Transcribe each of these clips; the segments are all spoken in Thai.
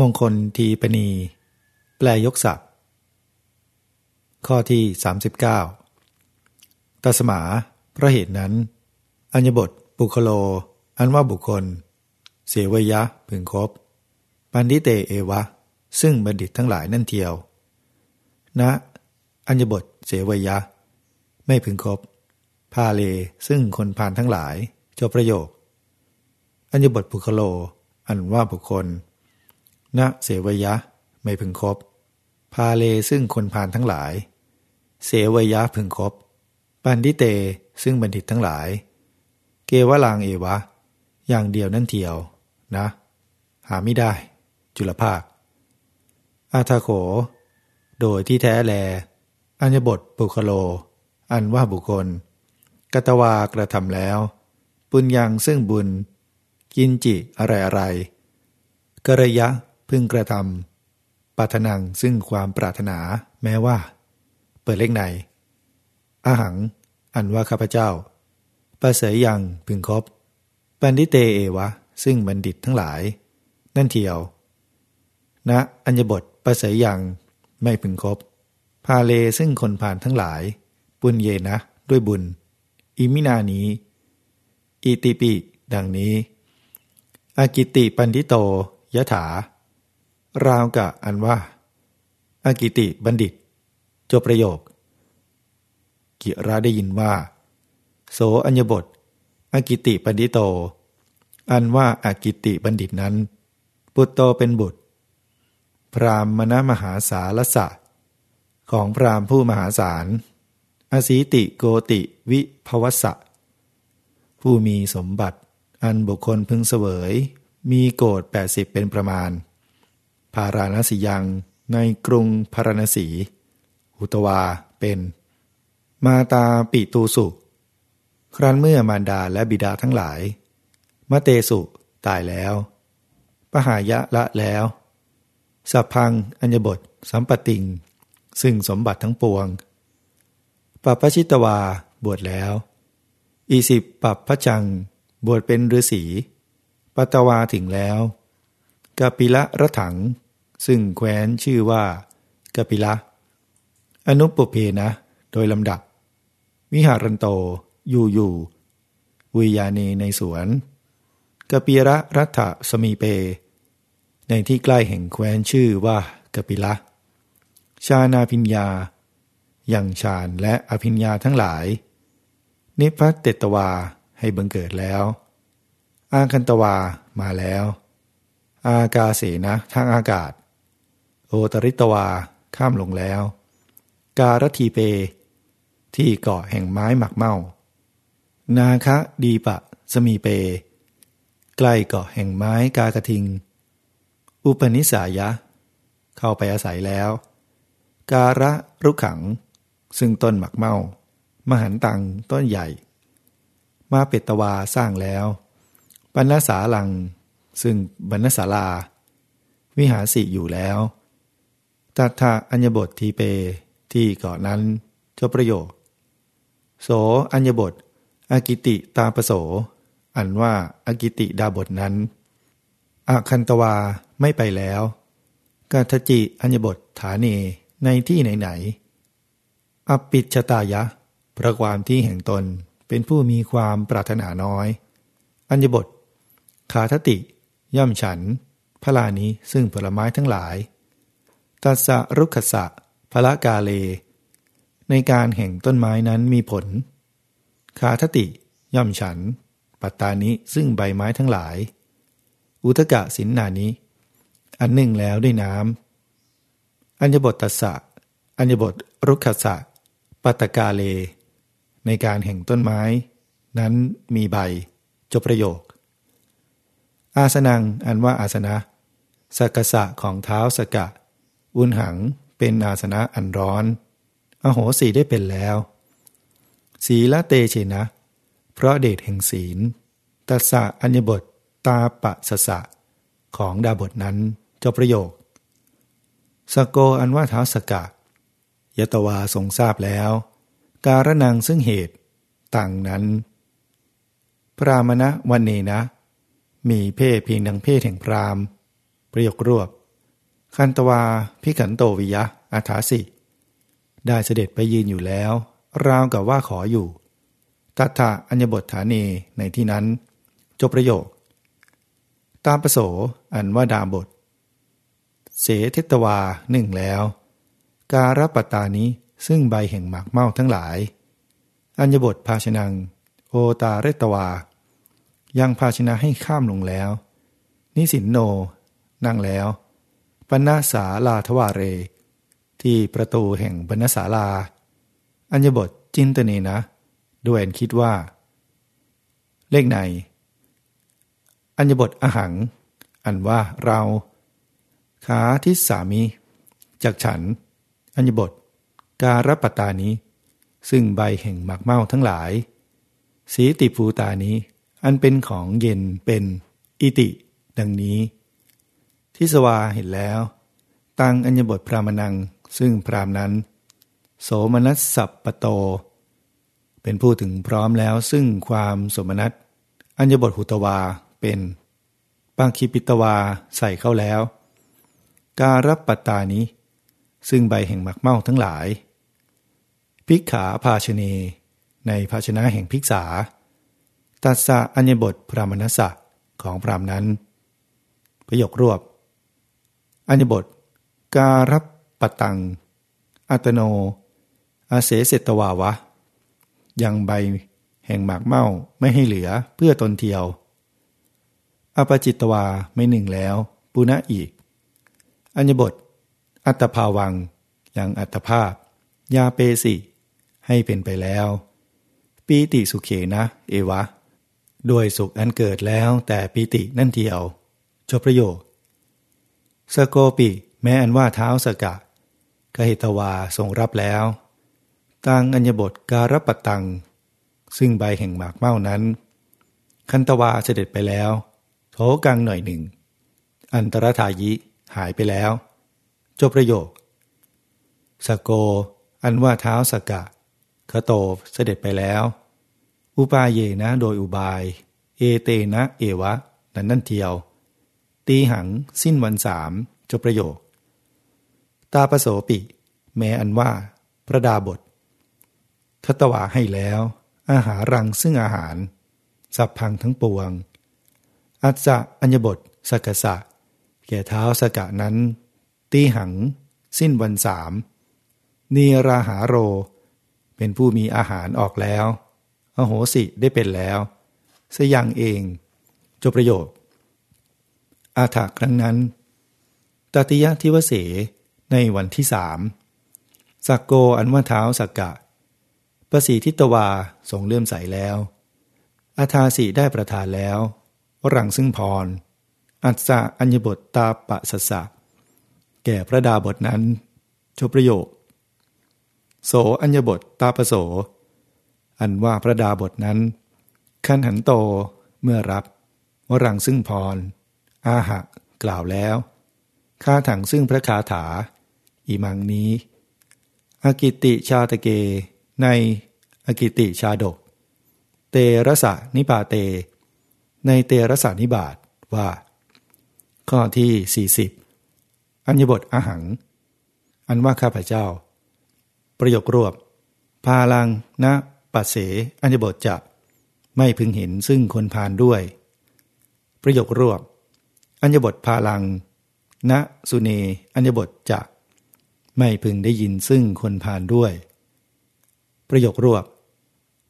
มงคลทีปณี แปลยกศัพท์ ข้อที่ 39ตัสมาเพราะเหตุนั้น อัญญบทบุคโล อันว่าบุคคล เสวยะพึงครบปันทิเตเอวะ ซึ่งบัณฑิตทั้งหลายนั่นเทียวณอัญญบทเสวยะ ไม่พึงครบพาเลซึ่งคนผ่านทั้งหลายจบประโยค อัญญบทบุคโล อันว่าบุคคล ณเสวยะ ไม่พึงครบพาเลซึ่งคนพานทั้งหลาย เสวยะพึงครบปันทิเตซึ่งบัณฑิตทั้งหลาย เกวลางเอวะ อย่างเดียวนั่นเทียวนะ หาไม่ได้ จุลภาค อาทาโข โดยที่แท้แล อัญญบทบุคโล อันว่าบุคคลกตวากระทำแล้ว ปุญญังซึ่งบุญ กินจิอะไรอะไรกระยะ พึงกระทำปัถนังซึ่งความปรารถนาแม้ว่า เปิดเลขในอาหัง อันว่าข้าพเจ้าประเสยยังพึงครบปันดิเตเอวะ ซึ่งบัณฑิตทั้งหลาย นั่นเทียวณนะอัญญบทประเสยยังไม่พึงครบพาเลซึ่งคนผ่านทั้งหลาย ปุญเยนะ ด้วยบุญ อิมินานี้ อิติปิ ดังนี้ อากิติปันทิโตยะถา ราวกะอันว่าอากิติบัณฑิต จบประโยค กิราได้ยินว่า โสอัญญบทอากิติปันดิโต อันว่าอากิติบัณฑิตนั้น ปุตโตเป็นบุตร พรามมณมหาสารสะ ของพรามผู้มหาศาลอสีติโกติวิภวสะ ผู้มีสมบัติอันบุคคลพึงเสวย มีโกดแปดสิบเป็นประมาณ พาราณสียัง ในกรุงพาราณสี อุตวาเป็น มาตาปิตูสุ ครั้นเมื่อมารดาและบิดาทั้งหลาย มะเตสุตายแล้ว ปหายะละแล้วสัพพัง อัญญบท สัมปติง ซึ่งสมบัติทั้งปวงปัปชิตวา บวชแล้ว อีสิบปัปพจัง บวชเป็นฤาษีปัตวาถึงแล้วกปิละระถัง ซึ่งแคว้นชื่อว่ากปิละ อนุปเพนะ โดยลำดับ วิหารันโตอยู่อยู่วิยานีในสวนกปิระรัฐสมีเป ในที่ใกล้แห่งแคว้นชื่อว่ากปิละ ชานาพิญญา อย่างฌานและอภิญญาทั้งหลาย นิพัตเตตวาให้บังเกิดแล้ว อาคันตวามาแล้ว อากาเสนะทางอากาศ โอตริตวาข้ามลงแล้ว การทีเป ที่เกาะแห่งไม้หมักเมา นาคะดีปะสมีเป ใกล้เกาะแห่งไม้กากระทิง อุปนิสายะ เข้าไปอาศัยแล้ว การะรุขัง ซึ่งต้นหมักเมา มหันตังต้นใหญ่ มาเปตวาสร้างแล้วบรรณสาลัง ซึ่งบรรณศาลา วิหารสิอยู่แล้ว ตัทาอัญญบททีเป ที่เกาะนั้นจบประโยค โสอัญญบท อากิติตาปโส อันว่าอากิติดาบทนั้นอาคันตวาไม่ไปแล้วกาทจิอัญญบทฐานีในที่ไหนไหนอปิชตายะพระความที่แห่งตนเป็นผู้มีความปรารถนาน้อย อัญญบท ขาทติ ย่อมฉัน พลานี้ซึ่งผลไม้ทั้งหลาย ตัสะรุขสะพละกาเล ในการแห่งต้นไม้นั้นมีผลขาทติย่อมฉัน ปัตตานิซึ่งใบไม้ทั้งหลาย อุทกะสินนานิอันหนึ่งแล้วด้วยน้ำอัญญบทตัสสะอัญญบทรุขสะปัตกาเล ในการแห่งต้นไม้ นั้นมีใบ จบประโยค อาสนังอันว่าอาสนะสกษะของเท้าสกะ อุณหังเป็นอาสนะอันร้อน อโหสีได้เป็นแล้วสีละเตเชนะ เพราะเดชแห่งศีลตัสสะอัญญบทตาปะสสะ ของดาบทนั้นจบประโยค สโกอันว่าเท้าสกะ ยตวาทรงทราบแล้ว การนังซึ่งเหตุต่างนั้น พรามณะวันเนนะ มีเพศเพียงดังเพศแห่งพรามประโยครวบ คันตวาพิขันโตวิยะอาถาสิ ได้เสด็จไปยืนอยู่แล้ว ราวกับว่าขออยู่ตัถะอัญญบทฐานเนในที่นั้น จบประโยค ตามประโสอันว่าดาบท เสเทตวาหนึ่งแล้ว การปตานี้ซึ่งใบแห่งหมากเมาทั้งหลาย อัญญบทภาชนัง โอตาเรตวา ยังภาชนะให้ข้ามลงแล้ว นิสินโนนั่งแล้ว ปนาสาลาทวาเร ที่ประตูแห่งบรรณศาลา อัญบทจินตเนนะ ด้วยคิดว่า เลขในอัญบทอหัง อันว่าเราขาทิสามีจากฉัน อัญญบท การปตานี้ ซึ่งใบแห่งหมากเมาทั้งหลาย สีติภูตานี้ อันเป็นของเย็นเป็นอิติ ดังนี้ ทิสวาเห็นแล้ว ตังอัญญบทพรามนัง ซึ่งพรามนั้น โสมนัสสัพปโต เป็นผู้ถึงพร้อมแล้วซึ่งความสมนัตอัญญบทหุตวาเป็นปังคิปิตวาใส่เข้าแล้ว การรับปัตตานี้ ซึ่งใบแห่งหมักเมาทั้งหลาย พิกขาภาชเนในภาชนะแห่งพิกษา ตัสสะอัญญบทพรามนัสสะของพรามนั้น ประโยครวบ อัญญบท การัปตัง อัตโน อาเสเสตวาวะ ยังใบแห่งหมากเมาไม่ให้เหลือเพื่อตนเทียว อปจิตวาไม่หนึ่งแล้ว ปุณะอีก อัญญบท อัตภาวัง ยังอัตภาพ ยาเปสิ ให้เป็นไปแล้ว ปีติสุเขนะ เอวะ ด้วยสุขอันเกิดแล้วแต่ปีตินั่นเทียวจบประโยค สโกปิแม้อันว่าเท้าสกะกหิตวาทรงรับแล้ว ตังอัญญบทการปตัง ซึ่งใบแห่งหมากเม้านั้น คันตวาเสด็จไปแล้ว โถกังหน่อยหนึ่ง อันตรธายิหายไปแล้ว จบประโยค สโก อันว่าเท้าสกะคโตเสด็จไปแล้ว อุปาเยนะโดยอุบาย เอเตนะเอวะ นั้นนั่นเทียว ตีหัง สิ้นวันสาม จบประโยค ตาปโสปิ แม้อันว่าพระดาบท ทตวาให้แล้ว อาหารังซึ่งอาหาร สับพังทั้งปวง อัจจะอัญญบทสกสะ แก่เท้าสกะนั้น ตีหัง สิ้นวันสาม นีราหาโร เป็นผู้มีอาหารออกแล้ว อโหสิได้เป็นแล้ว สยังเอง จบประโยค อาถาครั้งนั้น ตติยะทิวเสในวันที่สามสักโกอันว่าเท้าสักกะ ประสีทิตวาทรงเลื่อมใสแล้ว อาทาสีได้ประทานแล้ววรังซึ่งพร อัศอัญญบทตาปะสัสะ แก่พระดาบทนั้นชประโยค โสอัญญบทตาปโส อันว่าพระดาบทนั้น ขันหันโตเมื่อรับวรังซึ่งพร อาหะกล่าวแล้วคาถังซึ่งพระคาถาอิมังนี้อากิติชาตเก ในอากิติชาดก เตระสะนิบาเต ในเตระสะนิบาตว่า ข้อที่ 40 อัญญบทอาหัง อันว่าข้าพเจ้า ประโยครวบ พาลังนะปัสเสอัญญบทจะ ไม่พึงเห็นซึ่งคนพานด้วย ประโยครวบ อัญบทพาลังณสุเน อัญบทจะ ไม่พึงได้ยินซึ่งคนผ่านด้วย ประโยครวบ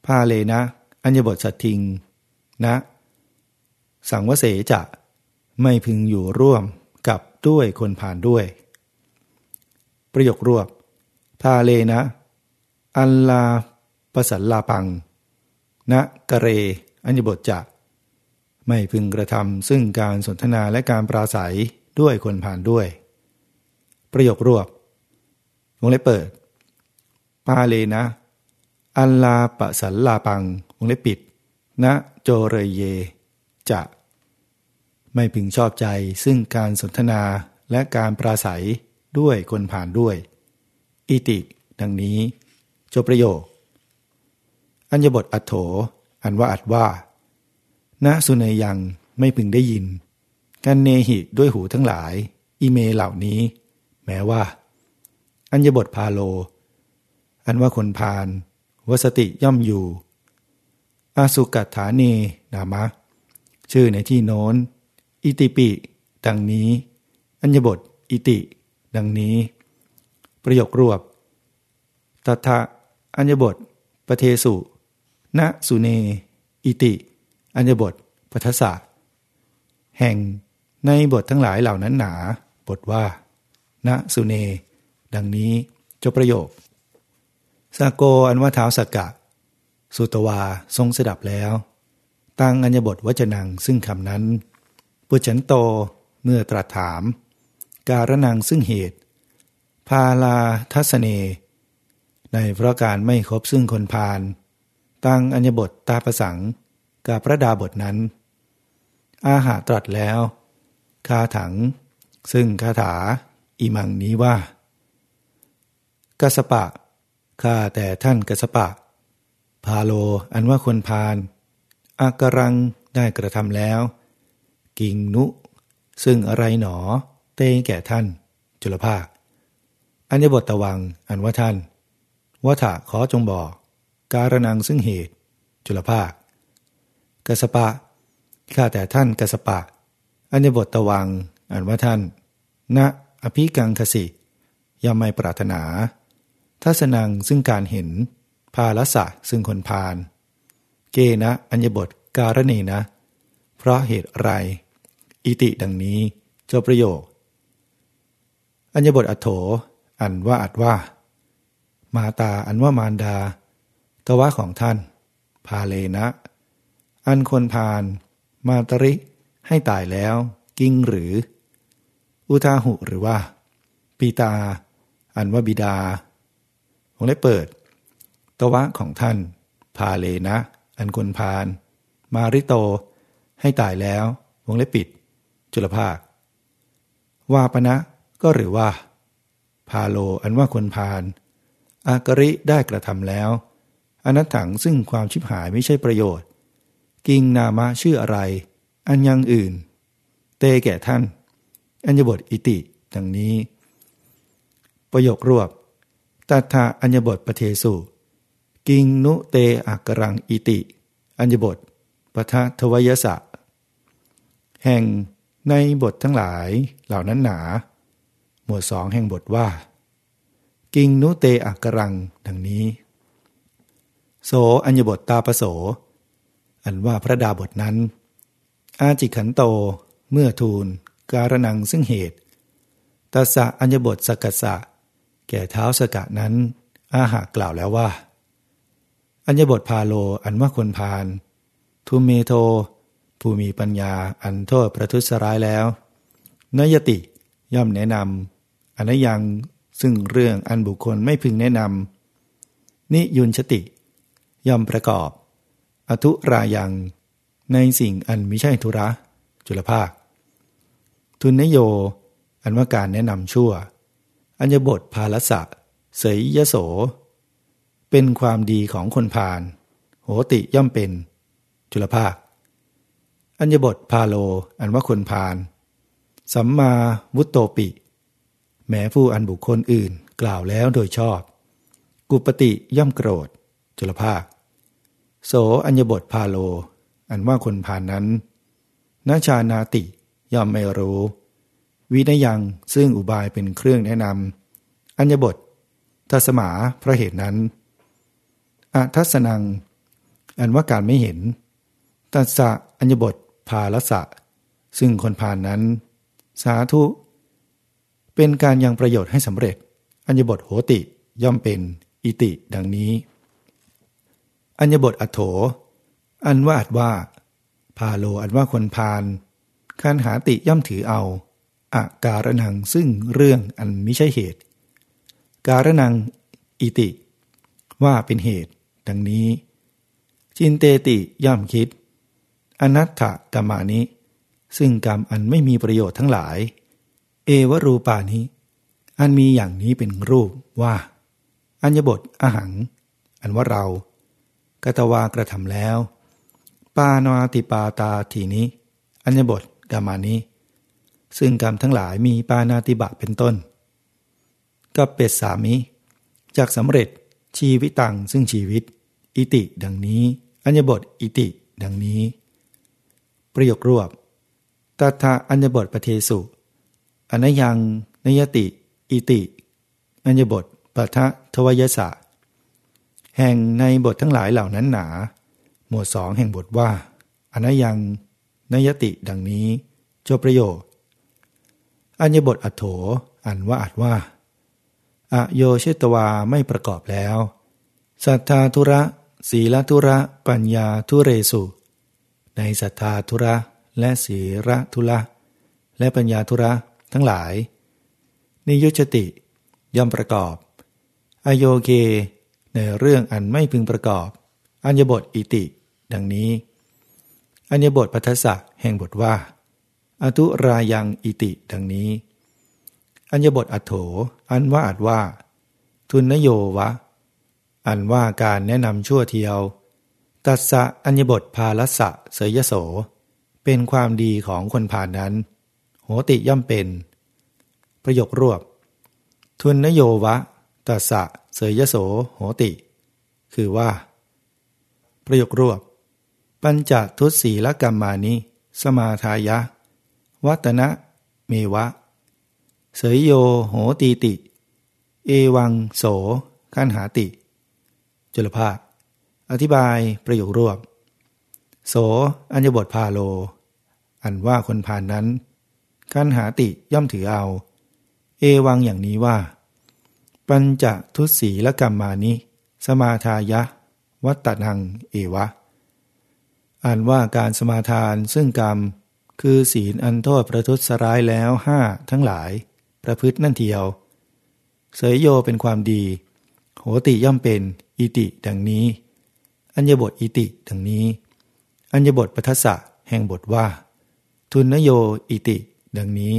พาเลนะ อัญบทสัตทิงณสังวเสจะไม่พึงอยู่ร่วมกับด้วยคนผ่านด้วย ประโยครวบพาเลนะ อัลลาปสัลลาปังณกะเร อัญญบทจะ ไม่พึงกระทำซึ่งการสนทนาและการปราศัยด้วยคนผ่านด้วย ประโยครวบวงเล็บเปิด ปาเลนะ อัลลาปะสัลลาปังวงเล็บปิดนะโจเรเย จะ ไม่พึงชอบใจซึ่งการสนทนาและการปราศัยด้วยคนผ่านด้วย อิติ ดังนี้ จบประโยค อัญญบทอัตโถ อันว่าอัดว่า ณสุเนยังไม่พึงได้ยิน กันเนหิด้วยหูทั้งหลาย อิเมเหล่านี้ แม้ว่า อัญญบทพาโล อันว่าคนพาลวสติย่อมอยู่ อาสุกัตฐาเนนามะ ชื่อในที่โน้น อิติปิ ดังนี้ อัญญบท อิติ ดังนี้ ประโยครวบตถะอัญญบทปเทสุณสุเน อิติ อัญญบทปัทสะแห่งในบททั้งหลายเหล่านั้นหนา บทว่า ณสุเน ดังนี้จบประโยคสาโกอันว่าเท้าสกกะ สุตวาทรงสดับแล้ว ตั้งอัญญบทวจนังซึ่งคำนั้น ปุฉันโตเมื่อตรัสถาม การนังซึ่งเหตุ พาลาทัศเน ในเพราะการไม่ครบซึ่งคนพาลตั้งอัญญบทตาประสัง กับพระดาบทนั้น อาหาตรัสแล้วคาถัง ซึ่งคาถาอิมังนี้ว่ากัสปะข้าแต่ท่านกัสปะ พาโลอันว่าคนพาลอากรังได้กระทำแล้ว กิงนุ ซึ่งอะไรหนอ เตงแก่ท่าน จุลภาค อัญญบทตะวังอันว่าท่านวัฏะขอจงบอก การนังซึ่งเหตุ จุลภาค กสปะ ข้าแต่ท่านกสปะ อัญญบทตะวัง อันว่าท่าน ณ อภิกังคสิย่อมไม่ปรารถนาทัศนังซึ่งการเห็น พาลสะซึ่งคนพาล เกนะอัญญบทการณีนะ เพราะเหตุอะไร อิติดังนี้เจ้าประโยค อัญญบทอัโถ อันว่าอัดว่า มาตาอันว่ามารดา ตวะของท่าน พาเลนะ อันคนพาลมาตริให้ตายแล้ว กิ้งหรือ อุทาหุหรือว่า ปีตา อันว่าบิดาวงเล็บเปิด ตวะของท่าน พาเลนะ อันคนพาลมาริโต ให้ตายแล้ว วงเล็บปิด จุลภาควาปณะก็หรือว่า พาโลอันว่าคนพาลอากริได้กระทำแล้ว อนัตถังซึ่งความชิบหายไม่ใช่ประโยชน์ กิงนามะชื่ออะไร อันยังอื่น เตแก่ท่าน อัญญบทอิติ ดังนี้ ประโยครวบตัทาอัญญบทปเทสุ กิงนุเตอักรังอิติ อัญญบทปทะทวยสะ แห่งในบททั้งหลายเหล่านั้นหนา หมวดสองแห่งบทว่า กิงนุเตอักรัง ดังนี้ โสอัญญบทตาปโส อันว่าพระดาบทนั้น อาจิขันโต เมื่อทูล การนังซึ่งเหตุตัสะอัญญบทสกัสะ แก่เท้าสกะนั้น อาหากล่าวแล้วว่า อัญญบทพาโลอันว่าคนพาลทุเมโท ผู้มีปัญญาอันโทษประทุษร้ายแล้วนยติย่อมแนะนำอนยังซึ่งเรื่องอันบุคคลไม่พึงแนะนำนิยุนชติ ย่อมประกอบ อทุรายัง ในสิ่งอันมิใช่ธุระ จุลภาค ทุนนโย อันว่าการแนะนำชั่ว อัญญบทพาลสะเสยยโส เป็นความดีของคนพาลโหติย่อมเป็น จุลภาค อัญญบทพาโล อันว่าคนพาลสัมมาวุตโตปิ แม้ผู้อันบุคคลอื่นกล่าวแล้วโดยชอบ กุปติย่อมโกรธ จุลภาค โสอัญบทพาโล อันว่าคนพานนั้นนาชานาติย่อมไม่รู้ วินยังซึ่งอุบายเป็นเครื่องแนะนำอัญบททัศมาเพราะเหตุนั้นอัทัศนัง อันว่าการไม่เห็น ตัสสะอัญบทพาลสะ ซึ่งคนผ่านนั้น สาธุ เป็นการยังประโยชน์ให้สำเร็จ อัญญบทโหติย่อมเป็นอิติดังนี้ อัญญบทอโถ อันว่าอัดว่า พาโลอันว่าคนพานคันหาติย่อมถือเอาอาการนังซึ่งเรื่องอันไม่ใช่เหตุ การนังอิติ ว่าเป็นเหตุ ดังนี้ จินเตติย่อมคิด อนัตถกรรมานิ ซึ่งกรรมอันไม่มีประโยชน์ทั้งหลาย เอวรูปานิอันมีอย่างนี้เป็นรูปว่า อัญญบทอาหัง อันว่าเรา กตวากระทำแล้ว ปานาติปาตาทีนี้ อัญญบทกามานิซึ่งกรรมทั้งหลายมีปานาติบะเป็นต้นกับเป็ดสามิจากสำเร็จชีวิตังซึ่งชีวิต อิติดังนี้ อัญญบทอิติดังนี้ ประโยครวบตัทาอัญญบทปเทสุอนยังนยติ อิติ อัญญบทปทะทวยสะ แห่งในบททั้งหลายเหล่านั้นหนา หมวดสองแห่งบทว่า อนยังนยติดังนี้จบประโยค อัญญบทอัโถ อันว่าอัดว่า อโยเชตวาไม่ประกอบแล้วศรัทธาธุระ ศีลธุระ ปัญญาทุเรสุ ในศรัทธาธุระ และศีลธุระ และปัญญาธุระทั้งหลาย นิยุชติย่อมประกอบ อโยเก ในเรื่องอันไม่พึงประกอบ อัญญบทอิติ ดังนี้ อัญญบทปัทสะแห่งบทว่า อตุรายังอิติ ดังนี้ อัญญบทอัโถ อันว่าอัดว่า ทุนนโยวะ อันว่าการแนะนำชั่วเทียว ตัสสะอัญญบทพาลสะเสยโส เป็นความดีของคนผ่านนั้น โหติย่อมเป็น ประโยครวบ ทุนนโยวะ ตัสสะเสยโสโหติ คือว่า ประโยครวบ ปัญจทุศีลกรรมานิ สมาทายะ วัตนะเมวะ เสยโยโหตีติ เอวังโสขันหาติ จุลภาค อธิบายประโยครวบ โสอัญญบทพาโล อันว่าคนผ่านนั้นขันหาติย่อมถือเอา เอวังอย่างนี้ว่า ปัญจทุศีละกรรมมานิ สมาทายะ วัตตังเอวะอันว่าการสมาทานซึ่งกรรม คือศีลอันโทษประทุษร้ายแล้วห้าทั้งหลาย ประพฤตินั่นเทียว เสยโยเป็นความดี โหติย่อมเป็นอิติดังนี้ อัญญบทอิติดังนี้ อัญญบทปัทสะแห่งบทว่า ทุนนโยอิติ ดังนี้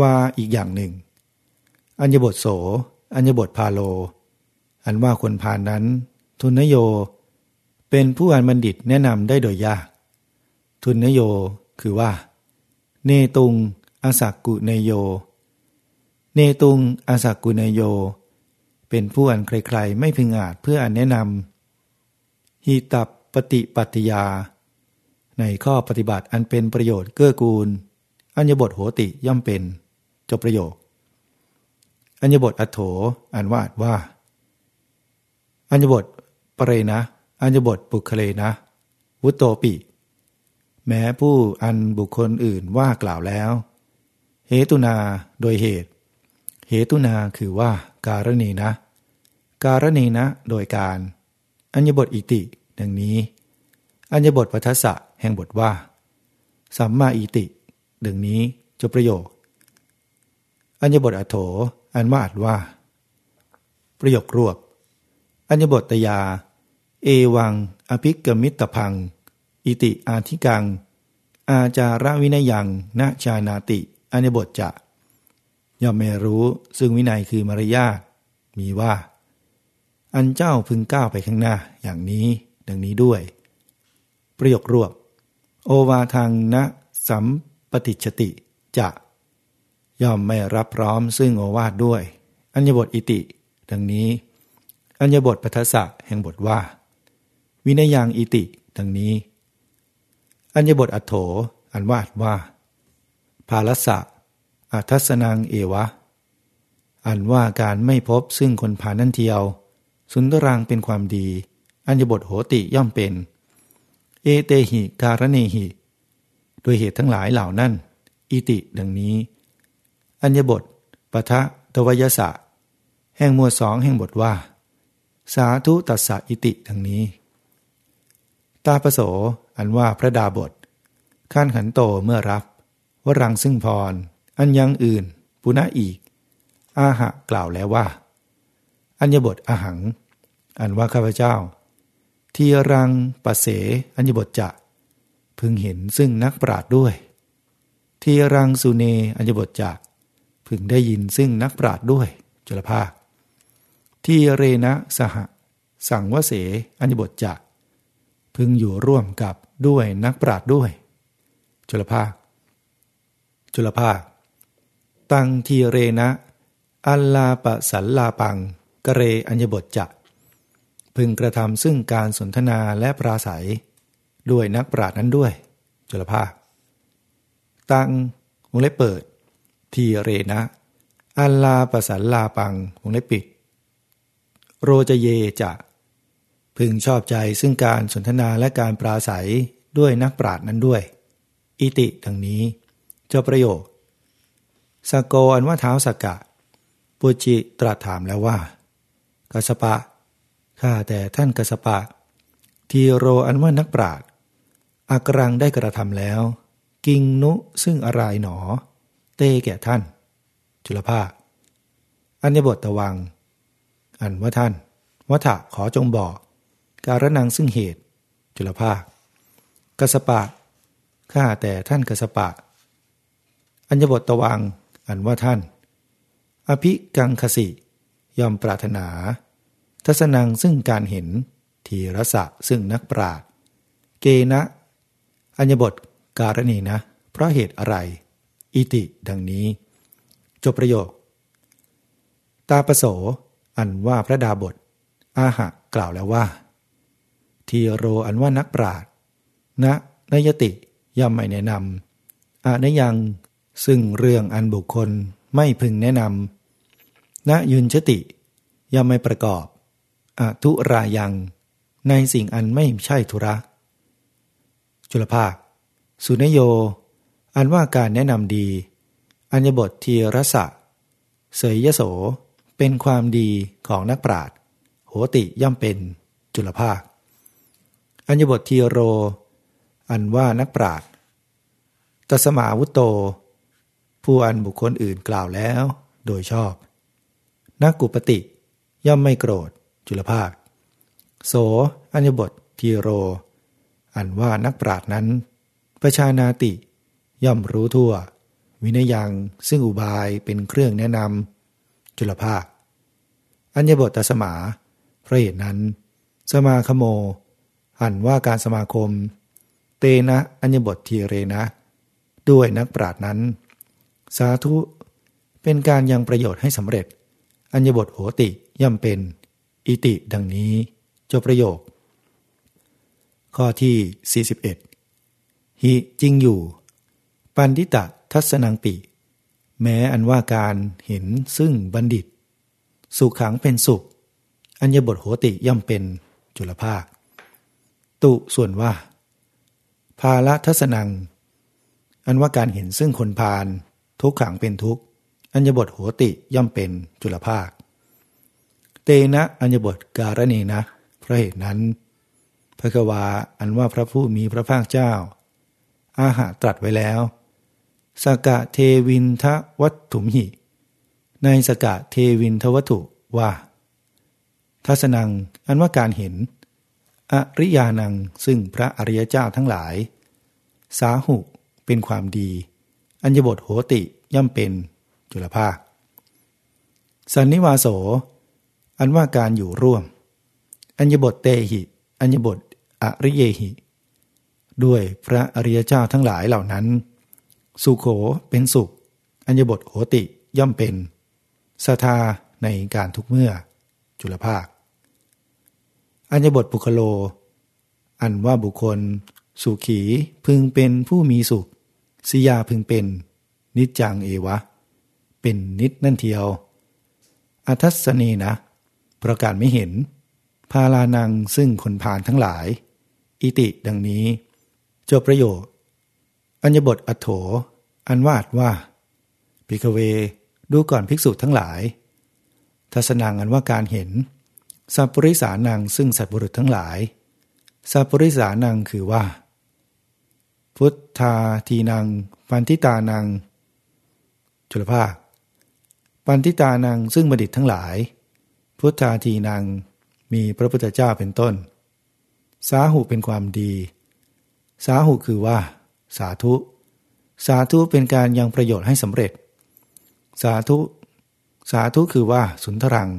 ว่าอีกอย่างหนึ่ง อัญญบทโส อัญญบทพาโล อันว่าคนพานนั้น ทุนนโย เป็นผู้อันบัณฑิตแนะนำได้โดยยาก ทุนนโยคือว่า เนตุงอาสักกุเนโย เนตุงอาสักกุเนโย เป็นผู้อันใครๆ ไม่พึงอาจเพื่ออันแนะนำหิตับปฏิปัติยา ในข้อปฏิบัติอันเป็นประโยชน์เกื้อกูล อัญญบทโหติย่อมเป็น จบประโยค อัญญบทอัโถอันว่าว่า อัญญบทปเรนะ อัญญบทปุคเลนะ วุตโตปิ แม้ผู้อันบุคคลอื่นว่ากล่าวแล้ว เหตุนาโดยเหตุ เหตุนาคือว่าการณีนะ การณีนะโดยการ อัญญบทอิติ ดังนี้ อัญญบทปัทสะแห่งบทว่า สัมมาอิติ ดังนี้จบประโยค อัญญบทอโถ อันว่าอัดว่า ประโยครวบ อัญญบทตยา เอวัง อภิกมิตพัง อิติอาธิกัง อาจาระวินัยยังนาชานาติอนิบทจะ ย่อมไม่รู้ซึ่งวินัยคือมารยาทมีว่า อันเจ้าพึงก้าวไปข้างหน้าอย่างนี้ ดังนี้ด้วย ประโยครวบ โอวาทางนะสัมปติชติจะ ย่อมไม่รับพร้อมซึ่งโอวาทด้วย อัญญบทอิติ ดังนี้ อัญญบทปัทสะแห่งบทว่า วินัยยังอิติ ดังนี้ อัญญบทอัโถ อันวาดว่า ภาลสะอัทัสนังเอวะ อันว่าการไม่พบซึ่งคนผ่านนั่นเทียว สุนทรังเป็นความดี อัญญบทโหติย่อมเป็น เอเตหิการเนหิ โดยเหตุทั้งหลายเหล่านั้น อิติดังนี้ อัญญบทปะทะตวยสะ แห่งหมวดสองแห่งบทว่า สาธุตัสสะอิติดังนี้ ตาปโสอันว่าพระดาบทขั้นขันโตเมื่อรับวรังซึ่งพร อันยังอื่น ปุณะอีก อาหะกล่าวแล้วว่า อัญญบทอาหัง อันว่าข้าพเจ้า ทีรังปะเส อัญญบทจะ พึงเห็นซึ่งนักปราดด้วย ทีรังสุเนอัญญบทจะ พึงได้ยินซึ่งนักปราดด้วยจุลภาค ทีเรนะสหสังวเสอัญบทจะพึงอยู่ร่วมกับด้วยนักปราดด้วย จุลภาค จุลภาค ตังทีเรนะอัลลาปะสัลลาปังกเรอัญบทจะพึงกระทำซึ่งการสนทนาและปราศัย ด้วยนักปราชญ์นั้นด้วย จุลภาค ตังวงเล็บเปิด ทีเรนะอัลลาปะสัลลาปังวงเล็บปิด โรจเยจะ พึงชอบใจซึ่งการสนทนาและการปราศัยด้วยนักปราชญ์นั้นด้วย อิติดังนี้ เจ้าประโยคสโกอันว่าเท้าสกกะ ปุจิตรัสถามแล้วว่ากัสปะ ข้าแต่ท่านกัสปะ ทีโรอันว่านักปราชญ์อักรังได้กระทำแล้ว กิงนุซึ่งอะไรหนอ เตแก่ท่าน จุลภาค อัญญบทตะวัง อันว่าท่านวัฏะขอจงบอก การนังซึ่งเหตุ จุลภาคกสปะ ข้าแต่ท่านกสปะ อัญญบทตะวัง อันว่าท่าน อภิกังคสิ ยอมปรารถนา ทัศนังซึ่งการเห็น ทีรสะซึ่งนักปราดเกณะอัญญบทการณีนะ เพราะเหตุอะไร อิติ ดังนี้ จบประโยค ตาประโส อันว่าพระดาบท อาหะกล่าวแล้วว่า ทีโรอันว่านักปราดณนยติย่อมไม่แนะนำอานยังซึ่งเรื่องอันบุคคลไม่พึงแนะนำณยุนชติ ย่อมไม่ประกอบอทุรายัง ในสิ่งอันไม่ใช่ธุระ จุลภาค สุนโย อันว่าการแนะนำดี อัญญบททีรสะ เสยยโส เป็นความดีของนักปราชญ์โหติย่อมเป็นจุลภาค อัญญบททีโร อันว่านักปราชญ์ตสมาวุโต ผู้อันบุคคลอื่นกล่าวแล้ว โดยชอบ นักกุปติ ย่อมไม่โกรธจุลภาค โส อัญญบททีโร อันว่านักปราชญ์นั้น ประชานาติ ย่อมรู้ทั่ว วินยังซึ่งอุบายเป็นเครื่องแนะนำจุลภาค อัญญบทตสมาเพราะเหตุนั้น สมาคโม อันว่าการสมาคม เตนะอัญญบททีเรนะ ด้วยนักปราดนั้น สาธุ เป็นการยังประโยชน์ให้สำเร็จ อัญญบทโหติย่อมเป็น อิติดังนี้จบประโยค ข้อที่ 41 หิจริงอยู่ ปันทิตะทัศนังปิ แม้อันว่าการเห็นซึ่งบัณฑิต สุขขังเป็นสุข อัญญบทโหติย่อมเป็นจุลภาค ตุส่วนว่า ภาละทัศนัง อันว่าการเห็นซึ่งคนพาลทุกขังเป็นทุกอัญญบทโหติย่อมเป็นจุลภาค เตนะอัญญบทการณีนะเพราะเหตุนั้นพระกวาอันว่าพระผู้มีพระภาคเจ้า อาหาตรัสไว้แล้ว สกะเทวินทวัตถุมหิ ในสกะเทวินทวัตถุว่า ทัศนังอันว่าการเห็น อริยานังซึ่งพระอริยเจ้าทั้งหลาย สาหุเป็นความดี อัญญบทโหติย่อมเป็นจุลภาค สันนิวาโส อันว่าการอยู่ร่วม อัญญบทเตหิ อัญญบทอริเยหิ ด้วยพระอริยเจ้าทั้งหลายเหล่านั้น สุโขเป็นสุข อัญญบทโหติย่อมเป็นสทาในการทุกเมื่อ จุลภาค อัญญบทปุคโล อันว่าบุคคล สุขีพึงเป็นผู้มีสุขสิยาพึงเป็น นิจจังเอวะ เป็นนิจนั่นเทียว อัทัศนีนะ ประกาศไม่เห็น พาลานังซึ่งคนผ่านทั้งหลาย อิติดังนี้ เจบประโยค อัญญบทอโถ อันวาดว่าพิกเว ดูก่อนภิกษุทั้งหลาย ทัศนังอันว่าการเห็นสัพปริสานังซึ่งสัตบุรุษทั้งหลายสัพปริสานังคือว่า พุทธาทีนัง ปันทิตานัง จุลภาค ปันทิตานังซึ่งบัณฑิตทั้งหลาย พุทธาทีนังมีพระพุทธเจ้าเป็นต้น สาหุเป็นความดี สาหุคือว่า สาธุ สาธุเป็นการยังประโยชน์ให้สำเร็จ สาธุ สาธุคือว่าสุนทรัง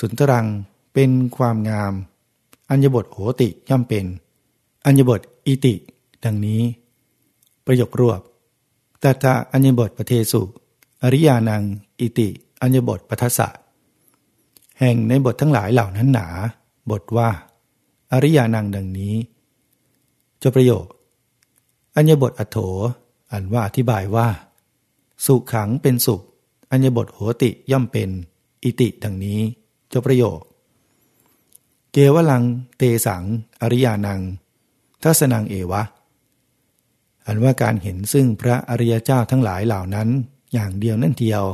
สุนทรังเป็นความงาม อัญญบทโหติย่อมเป็น อัญญบทอิติ ดังนี้ ประโยครวบตัตะอัญญบทประเทสุ อริยานัง อิติ อัญญบทปทัสสะแห่งในบททั้งหลายเหล่านั้นหนา บทว่า อริยานังดังนี้จบประโยค อัญญบทอโถ อันว่าอธิบายว่า สุขขังเป็นสุข อัญญบทโหติย่อมเป็น อิติดังนี้จบประโยค เกวลัง เตสัง อริยานัง ทัศนังเอวะ อันว่าการเห็นซึ่งพระอริยเจ้าทั้งหลายเหล่านั้นอย่างเดียวนั่นเทียว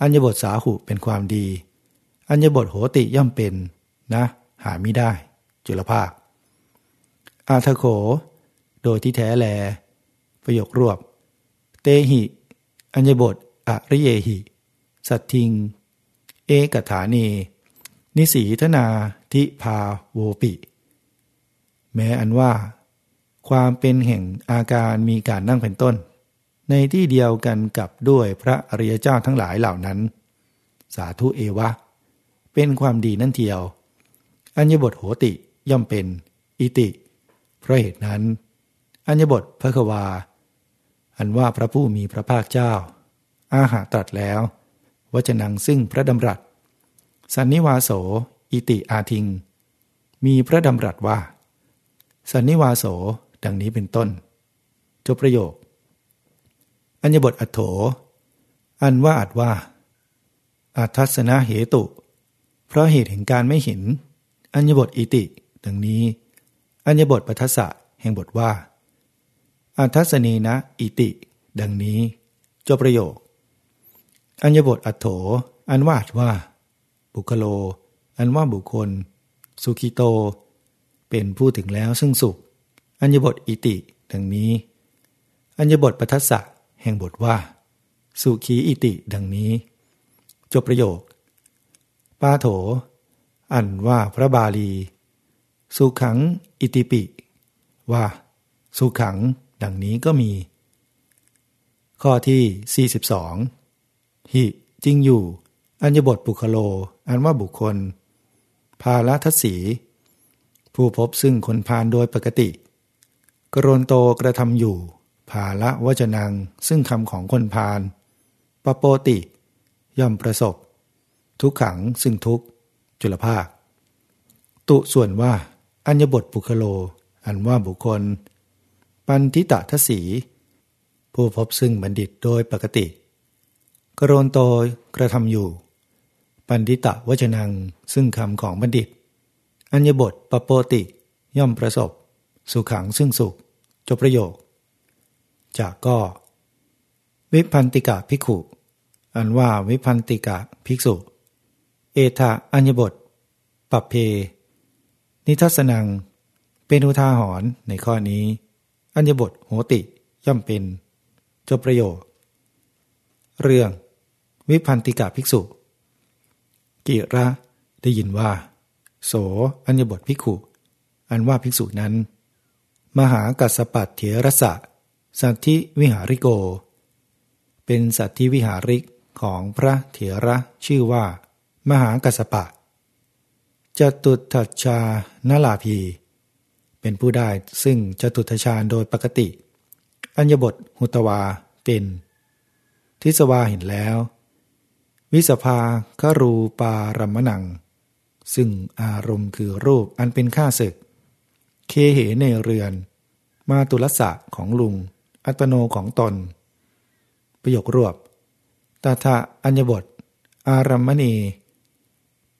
อัญญบทสาหุเป็นความดี อัญญบทโหติย่อมเป็น นะ หาไม่ได้ จุลภาคอาทโข โดยที่แท้แล ประโยครวบ เตหิ อัญญบทอริเยหิ สัตทิง เอกถานีนิสีทนาทิพาโวปิ แม้อันว่า ความเป็นแห่งอาการมีการนั่งเป็นต้น ในที่เดียวกันกับด้วยพระอริยเจ้าทั้งหลายเหล่านั้น สาธุเอวะ เป็นความดีนั่นเทียว อัญญบทโหติย่อมเป็น อิติ เพราะเหตุนั้น อัญญบทพระควา อันว่าพระผู้มีพระภาคเจ้า อาหาตรัสแล้ว วจนังซึ่งพระดำรัส สันนิวาโส อิติอาทิง มีพระดำรัสว่า สันนิวาโส ดังนี้เป็นต้น จบประโยค อัญญบทอัโถ อันว่าอัดว่า อัทัศนะเหตุ เพราะเหตุแห่งการไม่เห็น อัญญบทอิติ ดังนี้ อัญญบทปัทสะแห่งบทว่า อัทัศนีนะอิติ ดังนี้ จบประโยค อัญญบทอัโถ อันวาดว่า บุคโล อันว่าบุคคล สุขิโต เป็นผู้ถึงแล้วซึ่งสุข อัญญบทอิติ ดังนี้ อัญญบทปทัสสะแห่งบทว่า สุขีอิติ ดังนี้ จบประโยคปาโถ อันว่าพระบาลี สุขังอิติปิ ว่า สุขัง ดังนี้ก็มี ข้อที่ 42 หิจริงอยู่ อัญญบทปุคโล อันว่าบุคคล ภาลทัศสี ผู้พบซึ่งคนพานโดยปกติ กรนโตกระทำอยู่ ภาละวจนัง ซึ่งคำของคนพาลปโปติ ย่อมประสบ ทุกขังซึ่งทุกจุลภาค ตุส่วนว่า อัญญบทปุคโล อันว่าบุคคล ปันทิตะทศีผู้พบซึ่งบัณฑิตโดยปกติ กรนโตกระทำอยู่ ปันทิตะวจนังซึ่งคำของบัณฑิต อัญญบทปโปติย่อมประสบ สุขังซึ่งสุข จบประโยค จากก็ วิพันติกะภิกขุ อันว่าวิพันติกะภิกษุ เอธาอัญญบทปัปเพ นิทัศนังเป็นอุทาหรณ์ในข้อนี้ อัญบทโหติย่อมเป็นจบประโยค เรื่องวิพันติกะภิกษุ กิระได้ยินว่า โสอัญบทภิกขุ อันว่าภิกษุนั้น มหากัสปัตเถรสะสัตธิวิหาริโก เป็นสัตธิวิหาริกของพระเถระชื่อว่า มหากัสปะจตุทัชานลาภี เป็นผู้ได้ซึ่งจตุทชาญโดยปกติ อัญญบทหุตวาเป็น ทิสวาเห็นแล้ว วิสภาคารูปารมนัง ซึ่งอารมณ์คือรูปอันเป็นข้าศึก เคเหในเรือน มาตุลสะของลุง อัตโนของตน ประโยครวบตาทะอัญญบท อารัมมณี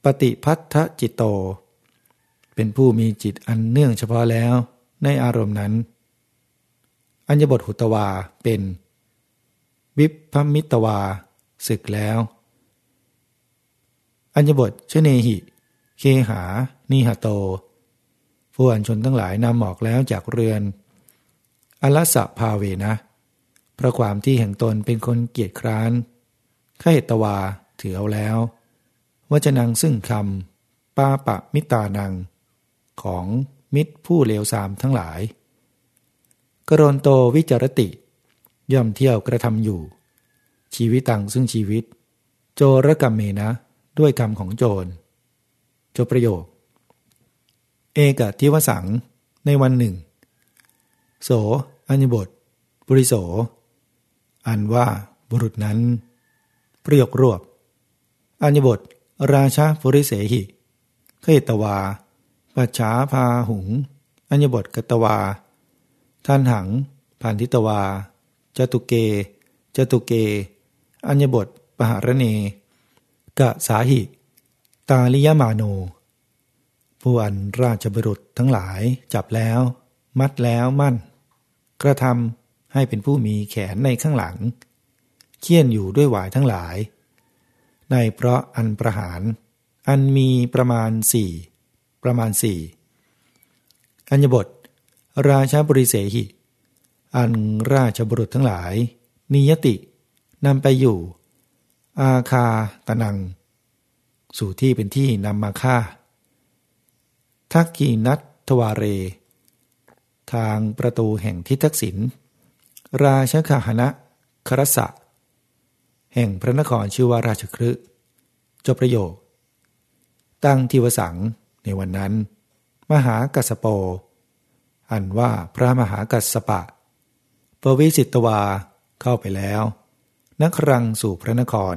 ปฏิพัทธจิตโต เป็นผู้มีจิตอันเนื่องเฉพาะแล้วในอารมณ์นั้น อัญญบทหุตวาเป็น วิปพมิตวาศึกแล้ว อัญญบทชเนหิ เคหา นิหโต ผู้อัญชนทั้งหลายนำออกแล้วจากเรือน อลสะพาเวนะเพราะความที่แห่งตนเป็นคนเกียจคร้านข้าเหตวาถือเอาแล้วว่าจะนางซึ่งคำปาปะมิตานัง ของมิตรผู้เลวสามทั้งหลาย กรนโตวิจารติ ย่อมเที่ยวกระทำอยู่ ชีวิตตังซึ่งชีวิต โจรกรรมเมนะ ด้วยคำของโจร จบประโยค เอกทิวสังในวันหนึ่ง โส อัญญบทบริโส อันว่าบุรุษนั้น ประโยครวบ อัญญบท ราชาปุริเสหิเขตวา ปัจฉาพาหุง อัญญบทกตวา ท่านหังพันธิตวา จตุเก จตุเก อัญญบทปหารเน กะสาหิ ตาลิยมาโน ผู้อันราชบุรุษทั้งหลายจับแล้ว มัดแล้วมั่น กระทำให้เป็นผู้มีแขนในข้างหลัง เคี่ยนอยู่ด้วยหวายทั้งหลาย ในเพราะอันประหาร อันมีประมาณสี่ ประมาณสี่อัญญบท ราชาบริเสหิ อันราชบุรุษทั้งหลาย นิยตินำไปอยู่ อาคาตะนัง สู่ที่เป็นที่นำมาฆ่า ทักกีนัตทวาเร ทางประตูแห่งทิทักษิณราชคาหณะครสะ แห่งพระนครชื่อว่าราชครึจบประโยค ตั้งทิวสัง ในวันนั้น มหากัสโป อันว่าพระมหากัสปะปวิสิตวาเข้าไปแล้ว นักรังสู่พระนคร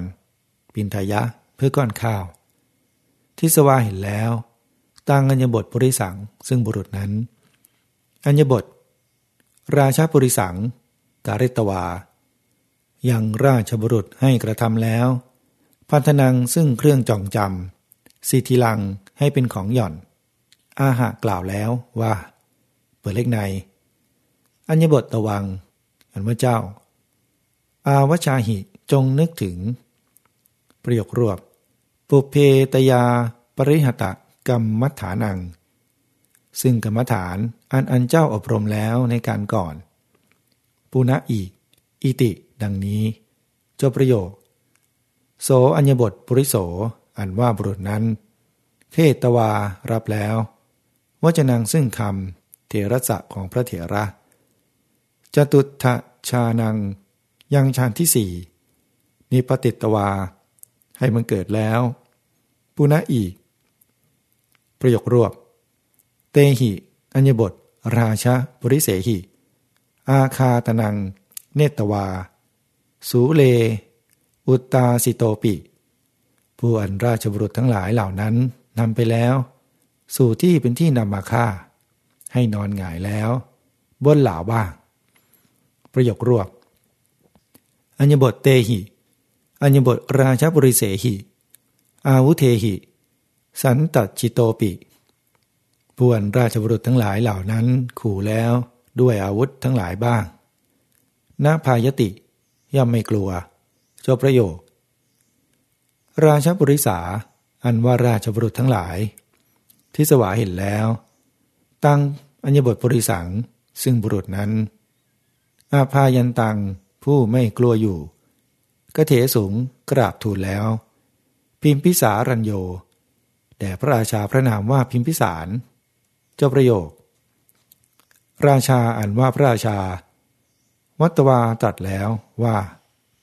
ปินทยะเพื่อก้อนข้าว ทิสวาเห็นแล้วตั้งอัญญบทปุริสังซึ่งบุรุษนั้น อัญญบท ราชาปุริสัง กาเรตวา ยังราชบุรุษให้กระทำแล้ว พันธนังซึ่งเครื่องจองจำสิทิลัง ให้เป็นของหย่อน อาหะกล่าวแล้วว่า เปิดเลขใน อัญญบทตะวัง อันว่าเจ้า อาวชาหิจงนึกถึง ประโยครวบ ปุเพตยา ปริหตะกรรมมัฐานัง ซึ่งกรรมฐานอันอันเจ้าอบรมแล้วในการก่อน ปุณะอีก อิติ ดังนี้จบประโยค โสอัญญบทปุริโส อันว่าบุรุษนั้น เทตวารับแล้ววจนังซึ่งคำเถระสะของพระเถระจตุทะชานัง ยังชานที่สี่นิปติตวา ให้มันเกิดแล้ว ปุณะอีก ประโยครวบ เตหิ อัญญบท ราชาบริเสหิ อาคาตนัง เนตวา สูเล อุตตาสิโตปิ ผู้อันราชบุรุษทั้งหลายเหล่านั้น นำไปแล้ว สู่ที่เป็นที่นำมาฆ่า ให้นอนหงายแล้ว บนเหล่าบ้าง ประโยครวบ อัญบทเตหิ อัญบทราชบริเสหิ อาวุเทหิ สันตจิโตปิปวนราชบุรุษทั้งหลายเหล่านั้นขู่แล้วด้วยอาวุธทั้งหลายบ้างนาพายติ ย่อมไม่กลัวจบประโยค ราชบุริษา อันว่าราชบุรุษทั้งหลาย ที่สวาเห็นแล้ว ตั้งอัญญบทบริสัง ซึ่งบุรุษนั้น อาพายันตังผู้ไม่กลัวอยู่กเถสูงกราบทูลแล้ว พิมพิสารัญโยแด่พระราชาพระนามว่าพิมพิสาร เจ้าประโยค ราชาอันว่าพระราชา วัตวาตรัสแล้วว่า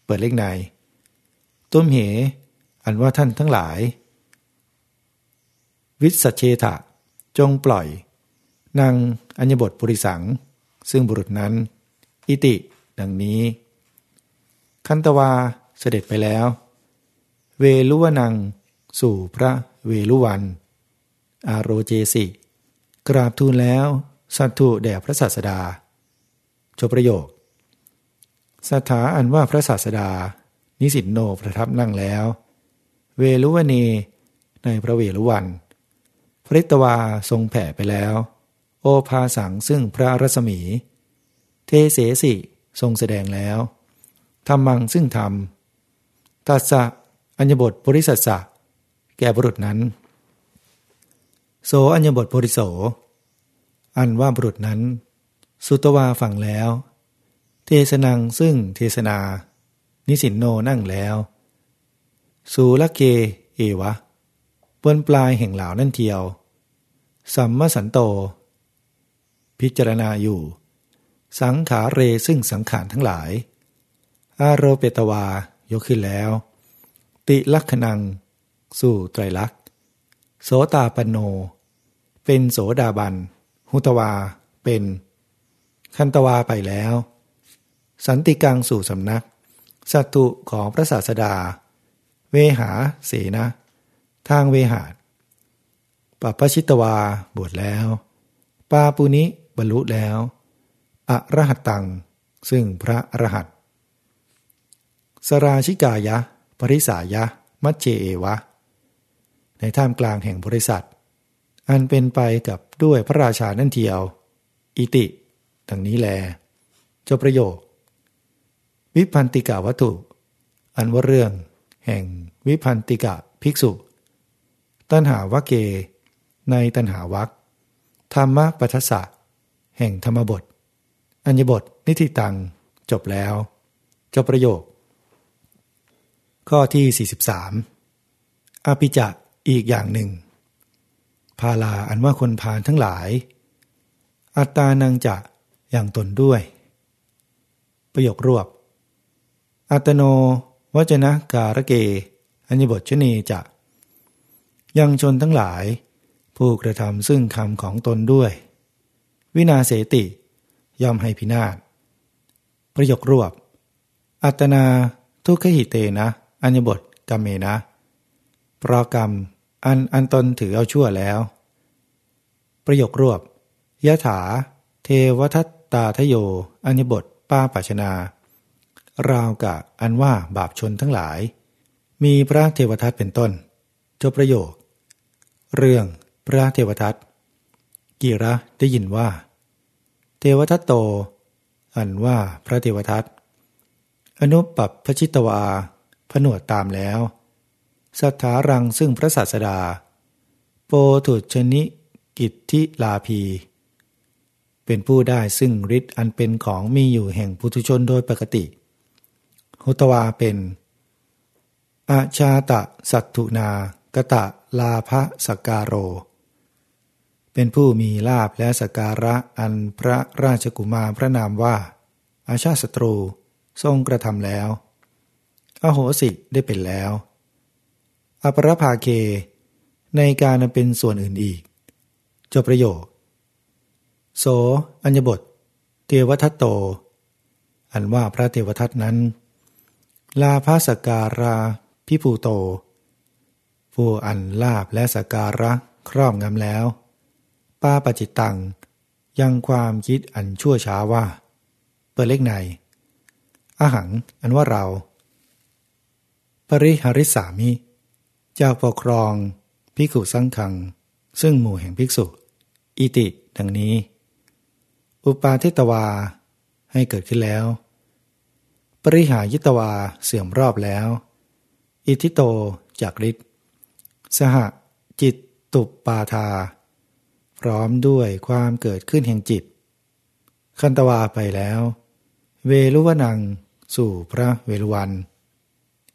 เปิดเลขในตุ้มเหอันว่าท่านทั้งหลาย วิสเชทะจงปล่อย นางอัญญบทปุริสัง ซึ่งบุรุษนั้น อิติ ดังนี้ คันตวาเสด็จไปแล้ว เวลุวนัง สู่พระเวลุวัน อาโรเจสิ กราบทูลแล้วสัตถุแด่พระศาสดาจบประโยคสถาอันว่าพระศาสดา นิสิตโนประทับนั่งแล้ว เวลุวเนในพระเวลุวัน พริตวาทรงแผ่ไปแล้ว โอภาสังซึ่งพระรัศมี เทเสสิทรงแสดงแล้วธรรมังซึ่งธรรมตัสสะอัญญบทบริสัสสะแก่บุรุษนั้น โสอัญญบทบริโส อันว่าบุรุษนั้น สุตวาฟังแล้ว เทศนังซึ่งเทศนา นิสินโนนั่งแล้ว สูละเก เอวะบนปลายแห่งเหล่านั่นเทียว สัมมสันโต พิจารณาอยู่ สังขาเรซึ่งสังขารทั้งหลาย อารโรเปตวายกขึ้นแล้ว ติลักขณัง สู่ไตรลักษณ์โสตาปโน เป็นโสดาบัน หุตวาเป็น คันตวาไปแล้ว สันติกังสู่สำนัก สัตตุของพระศาสดา เวหาเสนะ ทางเวหา ปปชิตวาบวชแล้ว ปาปุนิบรรลุแล้วอรหัตตัง ซึ่งพระอรหัตสราชิกายะ ปริสายะ มัจเจเอวะ ในท่ามกลางแห่งบริษัท อันเป็นไปกับด้วยพระราชานั่นเทียว อิติ ดังนี้แลจบประโยค วิพันติกาวัตถุ อันว่าเรื่อง แห่งวิพันติกะภิกษุ ตัณหาวะเก ในตัณหาวักธรรมปัทสะแห่งธรรมบท อัญญบท นิธิตัง จบแล้ว จบประโยค ข้อที่ 43 อภิจะอีกอย่างหนึ่ง พาลาอันว่าคนพาลทั้งหลาย อัตตานังจะอย่างตนด้วย ประโยครวบ อัตโนวจนะการะเก อัญญบทชนีจะ ยังชนทั้งหลาย ผู้กระทำซึ่งคำของตนด้วย วินาเสติ ย่อมให้พินาศประโยครวบ อัตนาทุกขหิเตนะ อัญญบทกรรมเมนะปรากรรมอันอันตนถือเอาชั่วแล้ว ประโยครวบยะถา เทวทัตตาทโย อัญญบทป้าปัชนาราวกะอันว่าบาปชนทั้งหลาย มีพระเทวทัตเป็นต้น จบประโยค เรื่อง พระเทวทัตกีระได้ยินว่า เทวทัตโต อันว่าพระเทวทัตอนุปับพชิตวา ผนวดตามแล้วสัทธารังซึ่งพระศาสดา โปถุชนิกิจทิลาภีเป็นผู้ได้ซึ่งฤทธิ์อันเป็นของมีอยู่แห่งปุถุชนโดยปกติ หุตวาเป็น อาชาตะสัตถุนากตะลาภสการโร เป็นผู้มีลาบและสการะอันพระราชกุมารพระนามว่า อาชาสตรูทรงกระทำแล้ว อโหสิได้เป็นแล้ว อปรภาเค ในการเป็นส่วนอื่นอีก จบประโยค โส อัญญบท เทวทัตโต อันว่าพระเทวทัตนั้น ลาภสการาพิภูโต ผู้อันลาบและสการะครอบงำแล้ว ป้าปจิตตัง ยังความคิดอันชั่วช้าว่า เปิดเล็กในอาหัง อันว่าเรา ปริหาริสามิ เจ้าปกครองภิกษุสังขัง ซึ่งหมู่แห่งภิกษุ อิติ ดังนี้ อุปาทิตวา ให้เกิดขึ้นแล้ว ปริหายิตวาเสื่อมรอบแล้ว อิทิโตจากฤทธิ์สหจิตตุปปาทา พร้อมด้วยความเกิดขึ้นแห่งจิต คันตวาไปแล้ว เวลุวนังสู่พระเวลุวัน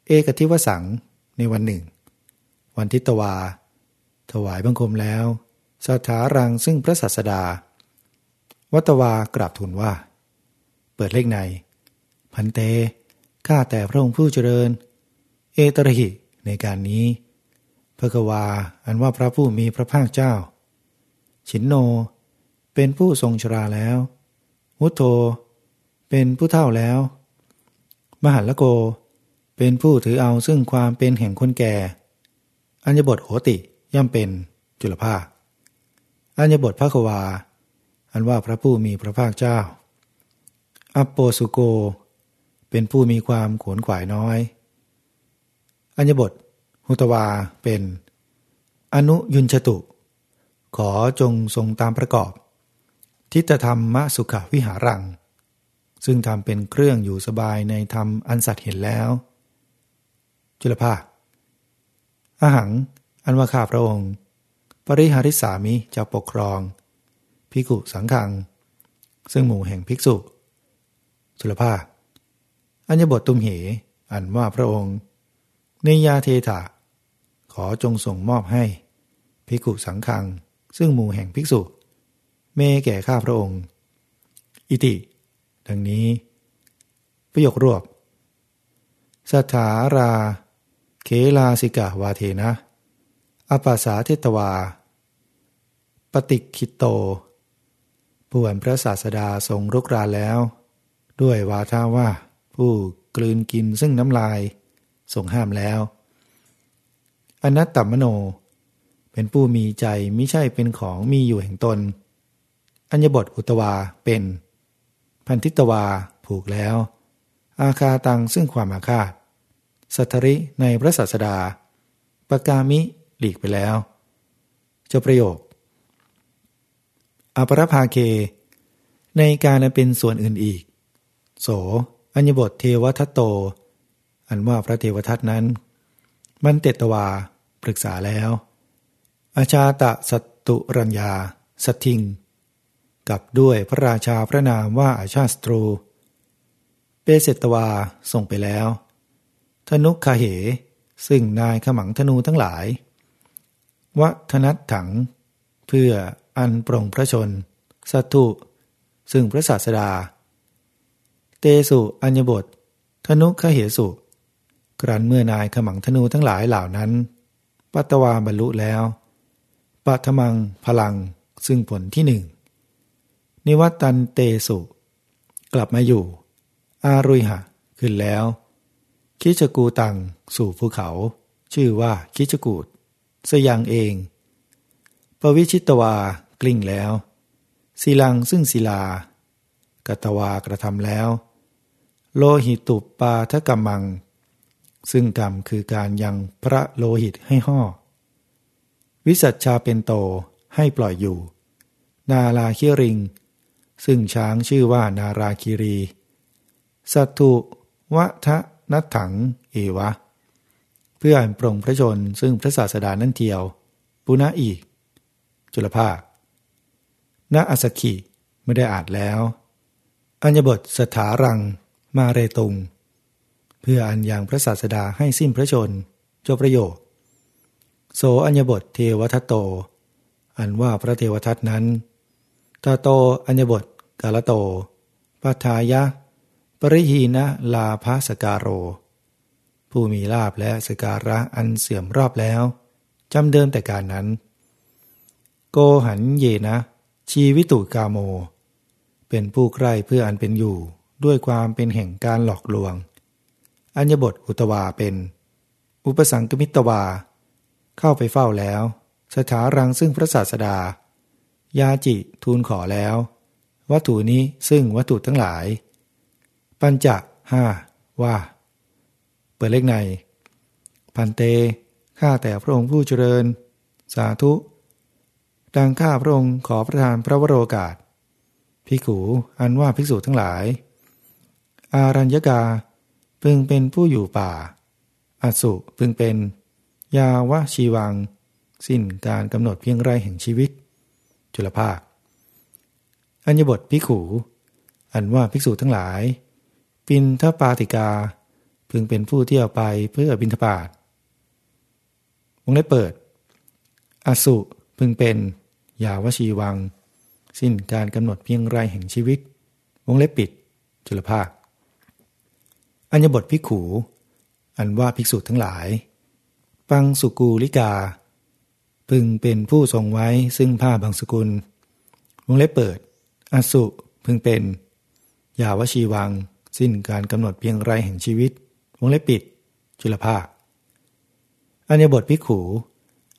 เอกทิวสังในวันหนึ่ง วันทิตวา ถวายบังคมแล้วสถารังซึ่งพระศาสดา วัตวากราบทูลว่า เปิดเลขใน พันเต ข้าแต่พระองค์ผู้เจริญ เอตระหิในการนี้พระกวาอันว่าพระผู้มีพระภาคเจ้า ชินโน เป็นผู้ทรงชราแล้วมุโตเป็นผู้เท่าแล้ว มหันละโก เป็นผู้ถือเอาซึ่งความเป็นแห่งคนแก่ อัญญบทโหติย่อมเป็นจุลภาค อัญญบทพระควา อันว่าพระผู้มีพระภาคเจ้า อัปโปสุโก เป็นผู้มีความขวนขวายน้อย อัญญบท หุตวาเป็น อนุยุนชตุ ขอจงทรงตามประกอบ ทิฏฐธรรมมสุขวิหารัง ซึ่งทำเป็นเครื่องอยู่สบายในธรรมอันสัตว์เห็นแล้ว จุลภาคอาหัง อันว่าข้าพระองค์ ปริหาริสามิจะปกครอง ภิกุสังขัง ซึ่งหมู่แห่งภิกษุ จุลภาค อัญญบทตุมเห อันว่าพระองค์เนยาเทถาขอจงส่งมอบให้ ภิกุสังขัง ซึ่งหมู่แห่งภิกษุ เมแก่ข้าพระองค์ อิติ ดังนี้ ประโยครวบสถารา เคลาสิกาวาเทนะ อปัสสาเทตวา ปฏิคิโตผู้อันพระศาสดาทรงรุกรานแล้ว ด้วยวาทาว่า ผู้กลืนกินซึ่งน้ำลายทรงห้ามแล้ว อนัตตมโน เป็นผู้มีใจไม่ใช่เป็นของมีอยู่แห่งตน อัญญบทอุตวาเป็น พันธิตวาผูกแล้ว อาคาตังซึ่งความอาฆาต สัทริในพระศาสดาปกามิหลีกไปแล้วเจบประโยคอปรภาเค ในการเป็นส่วนอื่นอีก โส อัญญบทเทวทัตโต อันว่าพระเทวทัตนั้น มันเตตวาปรึกษาแล้ว อาชาตะสัตตุรัญญาสัทิง กับด้วยพระราชาพระนามว่าอาชาสตรู เปเสตวาส่งไปแล้ว ธนุคาเห ซึ่งนายขมังธนูทั้งหลาย วัฒนัตถัง เพื่ออันปรงพระชน สัตุซึ่งพระศาสดา เตสุอัญญบท ธนุขเหสุ กรันเมื่อนายขมังธนูทั้งหลายเหล่านั้น ปัตวาบรรลุแล้ว ปัทมังพลังซึ่งผลที่หนึ่ง นิวัตันเตสุ กลับมาอยู่ อารุยหะ ขึ้นแล้ว คิจกูตัง สู่ภูเขา ชื่อว่าคิจกูดสยังเอง ปวิชิตวากลิ้งแล้วศิลังซึ่งศิลากตวากระทำแล้ว โลหิตุปาทกรรมัง ซึ่งกรรมคือการยังพระโลหิตให้ห่อ วิสัชชาเป็นโตให้ปล่อยอยู่ นาลาคิริง ซึ่งช้างชื่อว่านาราคิรี สัตถุวะทะนัตถัง เอวะ เพื่ออันปรงพระชนซึ่งพระศาสดานั่นเทียว ปุณะอีก จุลภาคณอสกิไม่ได้อาจแล้ว อัญญบทสถารัง มาเรตุง เพื่ออันยังพระศาสดาให้สิ้นพระชนจบประโยค โสอัญญบทเทวทัตโต อันว่าพระเทวทัตนั้นตาโตอัญญบทกาลโตปัทายะ ปริหีนะลาภสการโร ผู้มีลาบและสการะอันเสื่อมรอบแล้วจำเดิมแต่การนั้น โกหันเยนะ ชีวิตุกาโม เป็นผู้ใคร่เพื่ออันเป็นอยู่ด้วยความเป็นแห่งการหลอกลวง อัญญบทอุตวาเป็น อุปสังกมิตวา เข้าไปเฝ้าแล้ว สถารังซึ่งพระศาสดา ยาจิทูลขอแล้ว วัตถุนี้ซึ่งวัตถุทั้งหลาย ปัญจห้าว่า เปิดเลขใน พันเต ข้าแต่พระองค์ผู้เจริญ สาธุ ดังข้าพระองค์ขอประทานพระวโรกาสพิขูอันว่าภิกษุทั้งหลาย อารัญญกาพึงเป็นผู้อยู่ป่าอสุพึงเป็น ยาวะชีวัง สิ้นการกำหนดเพียงไรแห่งชีวิต จุลภาค อัญญบทพิขูอันว่าภิกษุทั้งหลาย ปินทปาติกา พึงเป็นผู้เที่ยวไปเพื่อบินทบาทวงเล็บเปิด อสุพึงเป็นยาวชีวัง สิ้นการกำหนดเพียงไรแห่งชีวิต วงเล็บปิด จุลภาค อัญญบทพิขูอันว่าภิกษุทั้งหลาย ปังสุกูลิกา พึงเป็นผู้ทรงไว้ซึ่งผ้าบางสกุล วงเล็บเปิด อสุพึงเป็น ยาวชีวัง สิ้นการกำหนดเพียงไรแห่งชีวิต วงเล็บปิด จุลภาค อัญญบทภิขู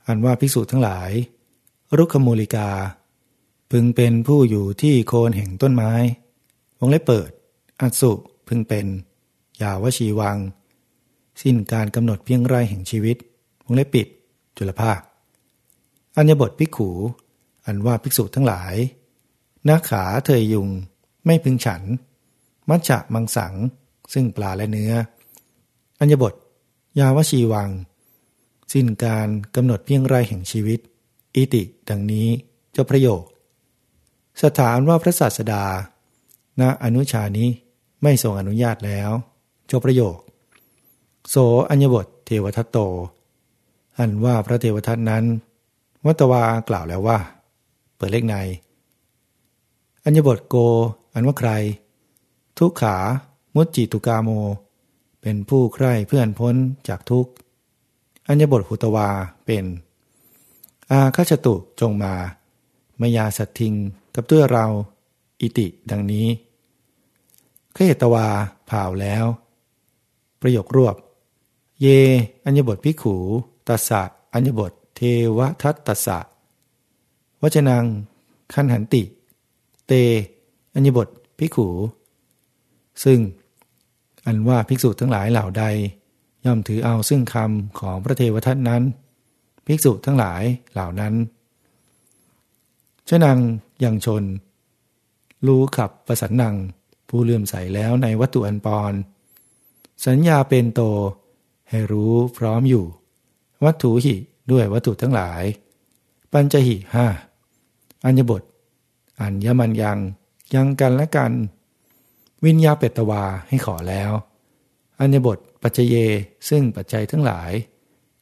อันว่าภิกษุทั้งหลาย รุกขมูลิกา พึงเป็นผู้อยู่ที่โคนแห่งต้นไม้ วงเล็บเปิด อสุพึงเป็น ยาวชีวัง สิ้นการกำหนดเพียงไรแห่งชีวิต วงเล็บปิด จุลภาค อัญญบทภิกขู อันว่าภิกษุทั้งหลาย นาขาเทยยุง ไม่พึงฉัน มัจฉะมังสัง ซึ่งปลาและเนื้อ อัญญบท ยาวชีวัง สิ้นการกำหนดเพียงไรแห่งชีวิต อิติ ดังนี้เจ้าประโยค สถานว่าพระศาสดาณอนุชานี้ไม่ทรงอนุญาตแล้วเจ้าประโยค โสอัญญบทเทวทัตโต อันว่าพระเทวทัตนั้น วัตวากล่าวแล้วว่า เปิดเลขใน อัญญบทโก อันว่าใคร ทุกขา มุจจิตุกาโม เป็นผู้ใคร่เพื่อนพ้นจากทุกข์ อัญญบทหุตวาเป็น อาคาชตุจงมามายาสัตทิงกับตัวเรา อิติดังนี้ขเหตวาเผ่าแล้ว ประโยครวบ เย อัญญบทพิขู ตัสสะอัญญบท เทวทัตตัสสะวจนัง ขันหันติ เต อัญญบทพิขู ซึ่งอันว่าภิกษุทั้งหลายเหล่าใด ย่อมถือเอาซึ่งคำของพระเทวทัตนั้น ภิกษุทั้งหลายเหล่านั้นชนังยังชน รู้ขับประสันนัง ผู้เลื่อมใสแล้วในวัตถุอันปรสัญญาเป็นโต ให้รู้พร้อมอยู่ วัตถุหิด้วยวัตถุทั้งหลาย ปัญจหิห้าอัญญบท อัญญมันยังยังกันและกัน วิญญาเปตวาให้ขอแล้ว อัญญบทปัจเจเยซึ่งปัจจัยทั้งหลาย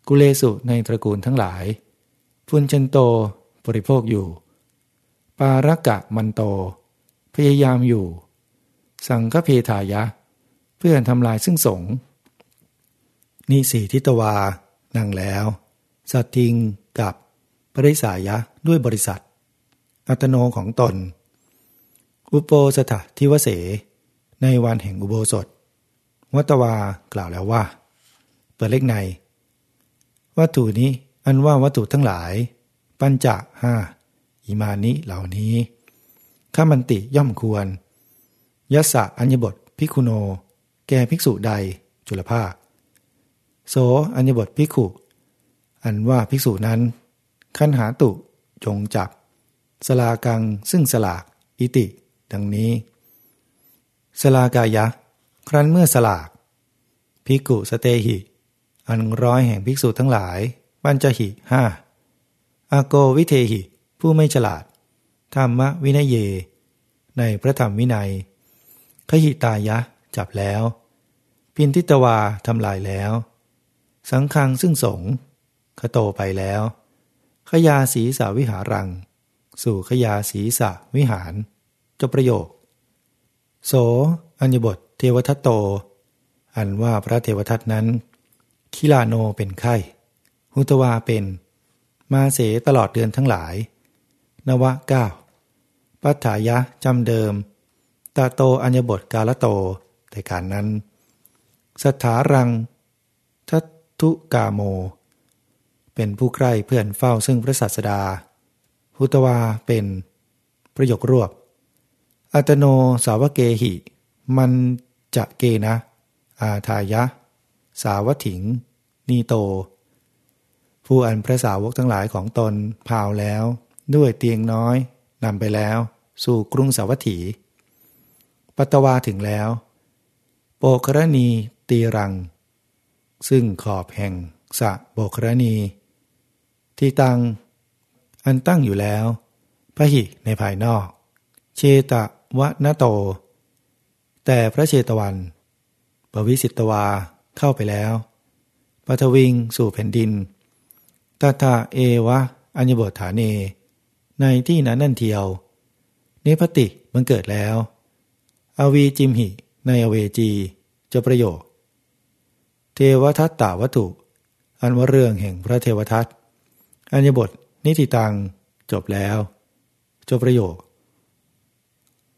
กุเลสุในตระกูลทั้งหลายฟุนเชนโตบริโภคอยู่ ปารกะมันโต พยายามอยู่ สังฆเพทายะ เพื่อนทำลายซึ่งสงนิสีทิตวา นั่งแล้วสัตทิงกับปริสายะด้วยบริษัท อัตโนของตน อุปโปสถทิวเส ในวันแห่งอุโบสถ วัตวากล่าวแล้วว่า เปิดเล็กใน วัตถุนี้อันว่าวัตถุทั้งหลาย ปัญจห้าอิมานิเหล่านี้ข้ามันติย่อมควรยะสะอัญญบทพิคุโน แก่ภิกษุใดจุลภาค โสอัญญบทพิขุอันว่าภิกษุนั้น ขันหาตุจงจับ สลากังซึ่งสลากอิติ ดังนี้ สลากายะ ครั้นเมื่อสลากภิกขุสเตหิ อันร้อยแห่งภิกษุทั้งหลาย ปัญจหิห้าอาโกวิเทหิ ผู้ไม่ฉลาด ธรรมวินัยเย ในพระธรรมวินัย ขหิตายะจับแล้ว พินทิตวาทำลายแล้ว สังคังซึ่งสงขโตไปแล้ว ขยาศีสาวิหารัง สู่ขยาศีสาวิหารจบประโยค โส อัญญบทเทวทัตโต อันว่าพระเทวทัตนั้น คิลาโนเป็นไข้ หุตวาเป็น มาเสตลอดเดือนทั้งหลาย นวะเก้าปัฏฐายะจำเดิม ตาโตอัญญบทกาลโตแต่การนั้น สถารังทัตุกาโม เป็นผู้ใกล้เพื่อนเฝ้าซึ่งพระศาสดา หุตวาเป็นประโยครวบ อัตโนสาวเกหิ มันจะเกนะ อาทายะ สาวถิง นีโต ผู้อันพระสาวกทั้งหลายของตนพาวแล้ว ด้วยเตียงน้อยนำไปแล้ว สู่กรุงสาวัตถี ปัตวาถึงแล้ว โปครณีตีรัง ซึ่งขอบแห่งสะโปครณี ที่ตัง อันตั้งอยู่แล้วพระหิในภายนอก เชตะวะนโต แต่พระเชตวันปวิสิตวาเข้าไปแล้วปัทวิงสู่แผ่นดินตถาเอวะ อัญญบทฐานเน ในที่นั้นนั่นเทียว เนพติมันเกิดแล้ว อวีจิมหิ ในอเวจี จะประโยค เทวทัตตาวัตถุ อันว่าเรื่องแห่งพระเทวทัตอัญญบทนิติตัง จบแล้ว จบประโยค